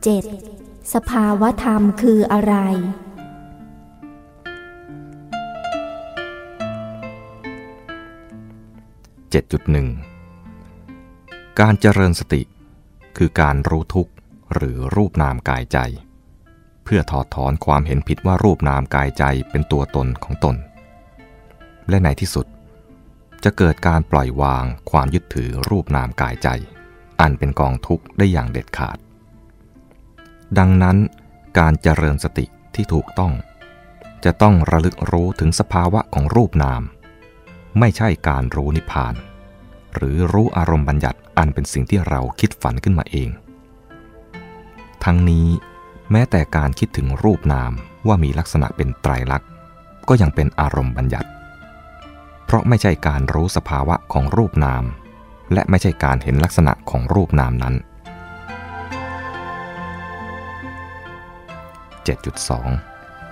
7. สภาวธรรมคืออะไร 7.1 การเจริญสติ คือการรู้ทุกข์หรือรูปนามกายใจ พื่อถอดถอนความเห็นผิดว่ารูปนามกายใจเป็นตัวตนของตน และในที่สุด จะเกิดการปล่อยวางความยึดถือรูปนามกายใจ อันเป็นกองทุกข์ได้อย่างเด็ดขาด ดังนั้นการเจริญสติที่ถูกต้อง จะต้องระลึกรู้ถึงสภาวะของรูปนาม ไม่ใช่การรู้นิพพาน หรือรู้อารมณ์บัญญัติอันเป็นสิ่งที่เราคิดฝันขึ้นมาเอง ทั้งนี้ แม้แต่การคิดถึงรูปนามว่ามีลักษณะเป็นไตรลักษณ์ ก็ยังเป็นอารมณ์บัญญัติ เพราะไม่ใช่การรู้สภาวะของรูปนาม และไม่ใช่การเห็นลักษณะของรูปนามนั้น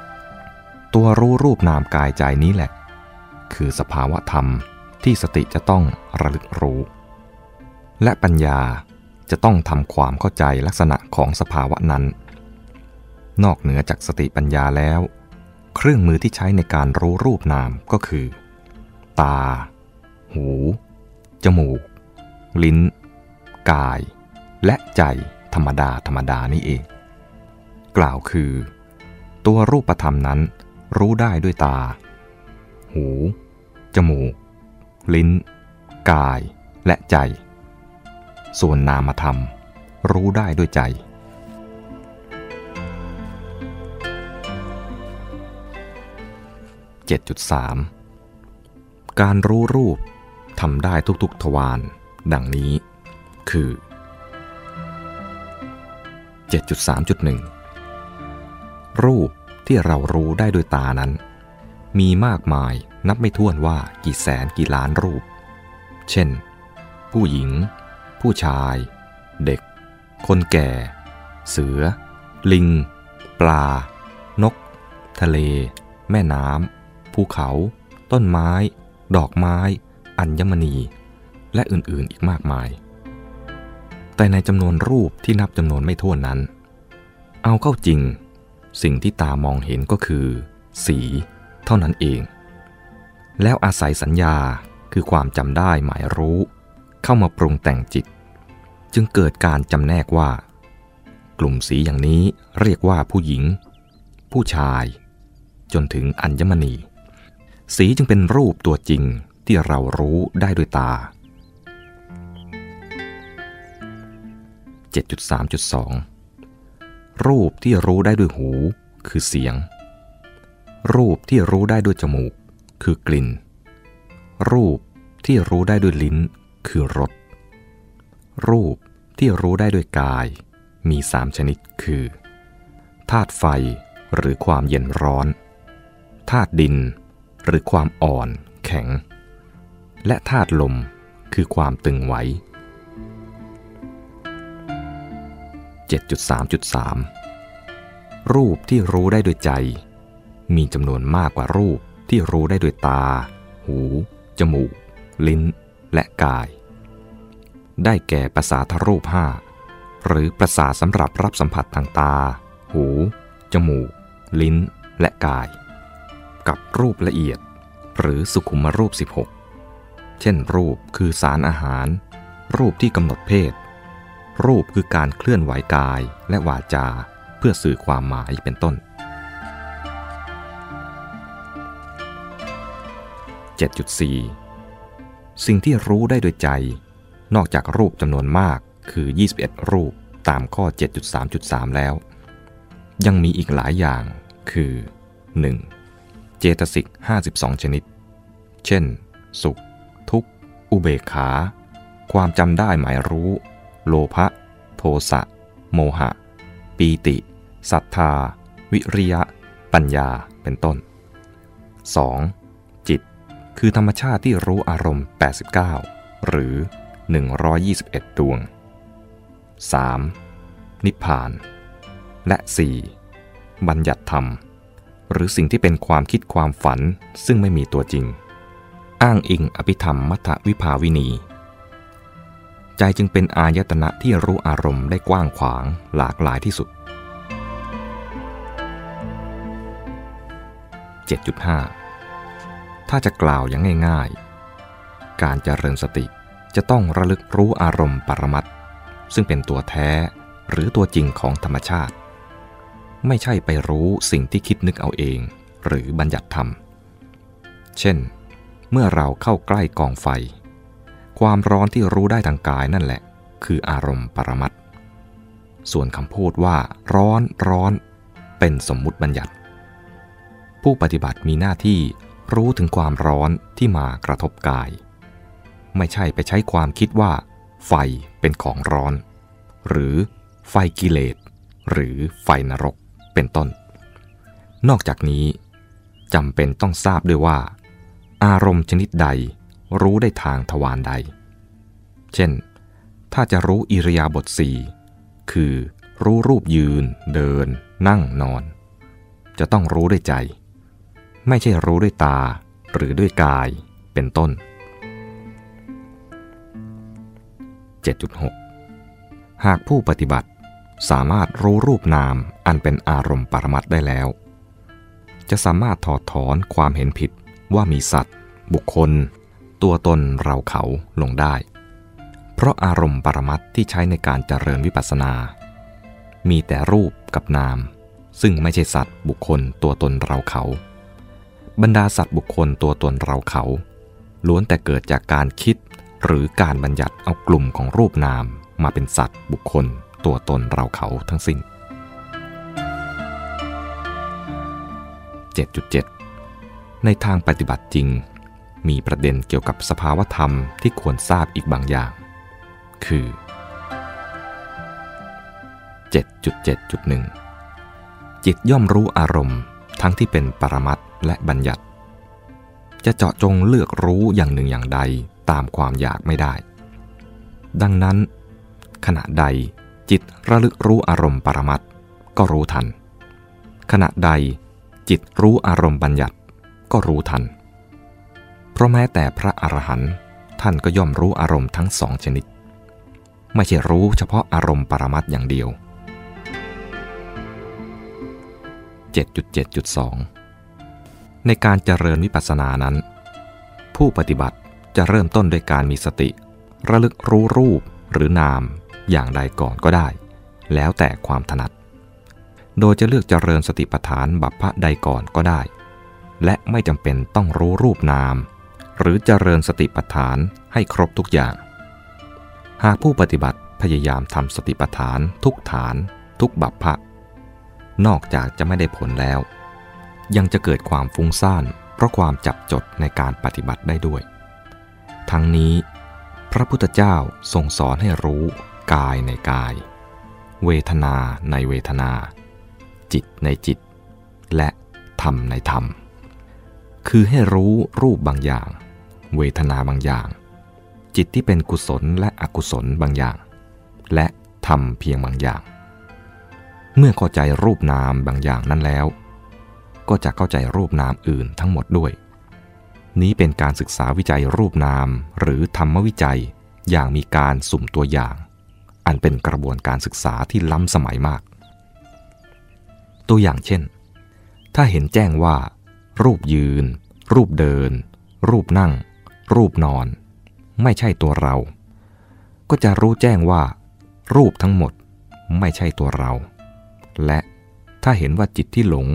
7.2 ตัวรู้รูปนามกายใจนี้แหละ คือสภาวะธรรมที่สติจะต้องระลึกรู้ และปัญญาจะต้องทำความเข้าใจลักษณะของสภาวะนั้น นอกเหนือจากสติปัญญาแล้ว เครื่องมือที่ใช้ในการรู้รูปนามก็คือ ตา หู จมูก ลิ้น กาย และใจธรรมดาธรรมดานี่เอง กล่าวคือ ตัวรูปธรรมนั้นรู้ได้ด้วยตา หู จมูก ลิ้น กาย และใจ ส่วนนามธรรม รู้ได้ด้วยใจ 7.3 การรู้รูปทำได้ทุกๆทวารดังนี้ คือ 7.3.1 รูปที่เรารู้ได้ด้วยตานั้น มีมากมายนับไม่ถ้วนว่ากี่แสนกี่ล้านรูป เช่น ผู้หญิง ผู้ชาย เด็ก คนแก่ เสือ ลิง ปลา นก ทะเล แม่น้ำ ภูเขา ต้นไม้ ดอกไม้ อัญมณี และอื่นๆอีกมากมาย แต่ในจำนวนรูปที่นับจำนวนไม่ถ้วนนั้น เอาเข้าจริง สิ่งที่ตามองเห็นก็คือ สี เท่านั้นเอง แล้วอาศัยสัญญาคือความจำได้หมายรู้ เข้ามาปรุงแต่งจิต จึงเกิดการจำแนกว่า กลุ่มสีอย่างนี้เรียกว่าผู้หญิง ผู้ชาย จนถึงอัญมณี สีจึงเป็นรูปตัวจริงที่เรารู้ได้ด้วยตา 7.3.2 รูปที่รู้ได้ด้วยหูคือเสียง รูปที่รู้ได้ด้วยจมูก คือกลิ่น รูปที่รู้ได้ด้วยลิ้นคือรส รูปที่รู้ได้ด้วยกาย มีสามชนิดคือธาตุไฟหรือความเย็นร้อนธาตุดิน หรือความอ่อน แข็ง และธาตุลมคือความตึงไหว 7.3.3 รูปที่รู้ได้ด้วยใจ มีจำนวนมากกว่ารูปที่รู้ได้ด้วยตา หู จมูก ลิ้น และกาย ได้แก่ประสาทรูปห้าหรือประสาทสำหรับรับสัมผัสทางตา หู จมูก ลิ้น และกาย กับรูปละเอียด หรือสุขุมรูป 16 เช่นรูปคือสารอาหาร รูปที่กำหนดเพศ รูปคือการเคลื่อนไหวกายและวาจาเพื่อสื่อความหมายเป็นต้น 7.4 สิ่งที่รู้ได้โดยใจ นอกจากรูปจำนวนมากคือ 21 รูปตามข้อ 7.3.3 แล้ว ยังมีอีกหลายอย่างคือ 1. เจตสิก 52 ชนิด เช่น สุข ทุกข์ อุเบกขา ความจำได้หมายรู้ โลภะ โทสะ โมหะ ปีติ ศรัทธา วิริยะ ปัญญา เป็นต้น 2. จิต คือธรรมชาติที่รู้อารมณ์ 89 หรือ 121 ดวง 3. นิพพาน และ 4. บัญญัติธรรม หรือสิ่งที่เป็นความคิดความฝันซึ่งไม่มีตัวจริง อ้างอิงอภิธรรมมัทวิภาวินี ใจจึงเป็นอายตนะที่รู้อารมณ์ได้กว้างขวางหลากหลายที่สุด 7.5 ถ้าจะกล่าวอย่างง่าย ๆ การเจริญสติจะต้องระลึกรู้อารมณ์ปรมัตซึ่งเป็นตัวแท้หรือตัวจริงของธรรมชาติ ไม่ใช่ไปรู้สิ่งที่คิดนึกเอาเอง หรือบัญญัติธรรม เช่น เมื่อเราเข้าใกล้กองไฟ ความร้อนที่รู้ได้ทางกายนั่นแหละ คืออารมณ์ปรมัตส่วนคำพูดว่า ร้อนร้อน เป็นสมมุติบัญญัติ ผู้ปฏิบัติมีหน้าที่รู้ถึงความร้อนที่มากระทบกาย ไม่ใช่ไปใช้ความคิดว่า ไฟเป็นของร้อน หรือไฟกิเลสหรือไฟนรก เป็นต้น นอกจากนี้จำเป็นต้องทราบด้วยว่า อารมณ์ชนิดใดรู้ได้ทางทวารใด เช่น ถ้าจะรู้อิริยาบถสี่คือรู้รูปยืน เดิน นั่งนอน จะต้องรู้ด้วยใจ ไม่ใช่รู้ด้วยตาหรือด้วยกายเป็นต้น 7.6 หากผู้ปฏิบัติ สามารถรู้รูปนามอันเป็นอารมณ์ปรมัตได้แล้ว จะสามารถถอดถอนความเห็นผิดว่ามีสัตว์ บุคคล ตัวตนเราเขาลงได้ เพราะอารมณ์ปรมัตที่ใช้ในการเจริญวิปัสสนา มีแต่รูปกับนาม ซึ่งไม่ใช่สัตว์บุคคลตัวตนเราเขา บรรดาสัตว์บุคคลตัวตนเราเขา ล้วนแต่เกิดจากการคิดหรือการบัญญัติเอากลุ่มของรูปนามมาเป็นสัตว์บุคคล ตัวตนเราเขาทั้งสิ้น 7.7 ในทางปฏิบัติจริง มีประเด็นเกี่ยวกับสภาวธรรมที่ควรทราบอีกบางอย่าง คือ 7.7.1 จิตย่อมรู้อารมณ์ทั้งที่เป็นปรมัตและบัญญัติ จะเจาะจงเลือกรู้อย่างหนึ่งอย่างใดตามความอยากไม่ได้ ดังนั้น ขณะใด จิตระลึกรู้อารมณ์ปรมัตก็รู้ทัน ขณะใดจิตรู้อารมณ์บัญญัติก็รู้ทัน เพราะแม้แต่พระอรหันต์ท่านก็ย่อมรู้อารมณ์ทั้งสองชนิด ไม่ใช่รู้เฉพาะอารมณ์ปรมัตอย่างเดียว 7.7.2 ในการเจริญวิปัสสนานั้น ผู้ปฏิบัติจะเริ่มต้นด้วยการมีสติ ระลึกรู้รูปหรือนาม อย่างใดก่อนก็ได้ แล้วแต่ความถนัด โดยจะเลือกเจริญสติปัฏฐานบัพพะใดก่อนก็ได้ และไม่จำเป็นต้องรู้รูปนาม หรือเจริญสติปัฏฐานให้ครบทุกอย่าง หากผู้ปฏิบัติพยายามทำสติปัฏฐานทุกฐาน ทุกบัพพะ นอกจากจะไม่ได้ผลแล้ว ยังจะเกิดความฟุ้งซ่านเพราะความจับจดในการปฏิบัติได้ด้วย ทั้งนี้พระพุทธเจ้าทรงสอนให้รู้ กายในกาย เวทนาในเวทนา จิตในจิต และธรรมในธรรม คือให้รู้รูปบางอย่าง เวทนาบางอย่าง จิตที่เป็นกุศลและอกุศลบางอย่าง และธรรมเพียงบางอย่าง เมื่อเข้าใจรูปนามบางอย่างนั้นแล้ว ก็จะเข้าใจรูปนามอื่นทั้งหมดด้วย นี้เป็นการศึกษาวิจัยรูปนามหรือธรรมวิจัยอย่างมีการสุ่มตัวอย่าง อันเป็นกระบวนการศึกษาที่ล้ำสมัยมาก ตัวอย่างเช่น ถ้าเห็นแจ้งว่า รูปยืน รูปเดิน รูปนั่ง รูปนอน ไม่ใช่ตัวเรา ก็จะรู้แจ้งว่า รูปทั้งหมดไม่ใช่ตัวเรา และถ้าเห็นว่าจิตที่หลง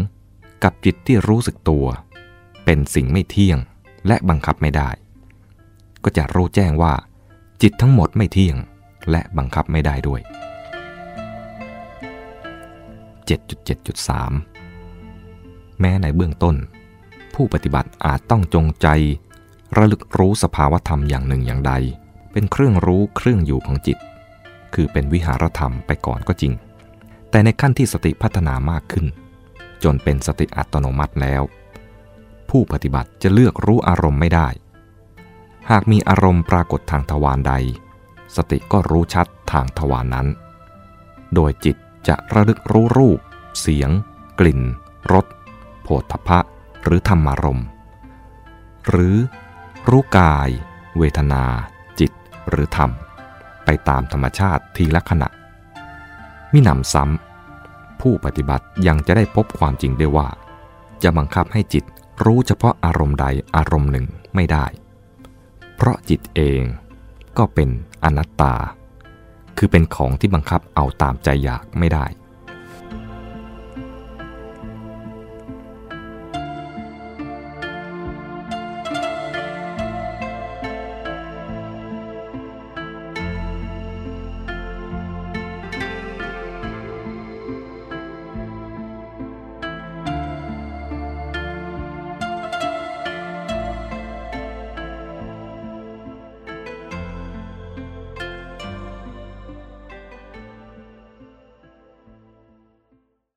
กับจิตที่รู้สึกตัว เป็นสิ่งไม่เที่ยงและบังคับไม่ได้ ก็จะรู้แจ้งว่า จิตทั้งหมดไม่เที่ยง และบังคับไม่ได้ด้วย 7.7.3 แม้ในเบื้องต้น ผู้ปฏิบัติอาจต้องจงใจ ระลึกรู้สภาวธรรมอย่างหนึ่งอย่างใด เป็นเครื่องรู้เครื่องอยู่ของจิต คือเป็นวิหารธรรมไปก่อนก็จริง แต่ในขั้นที่สติพัฒนามากขึ้น จนเป็นสติอัตโนมัติแล้ว ผู้ปฏิบัติจะเลือกรู้อารมณ์ไม่ได้ หากมีอารมณ์ปรากฏทางทวารใด สติก็รู้ชัดทางทวารนนั้น โดยจิตจะระลึกรู้รูป เสียง กลิ่น รสโผฏฐพะหรือธรรมารมหรือรู้กาย เวทนา จิตหรือธรรม ไปตามธรรมชาติทีละขณะ มิหนำซ้ำ ผู้ปฏิบัติยังจะได้พบความจริงได้ว่า จะบังคับให้จิตรู้เฉพาะอารมณ์ใดอารมณ์หนึ่งไม่ได้ เพราะจิตเอง ก็เป็นอนัตตา คือเป็นของที่บังคับเอาตามใจอยากไม่ได้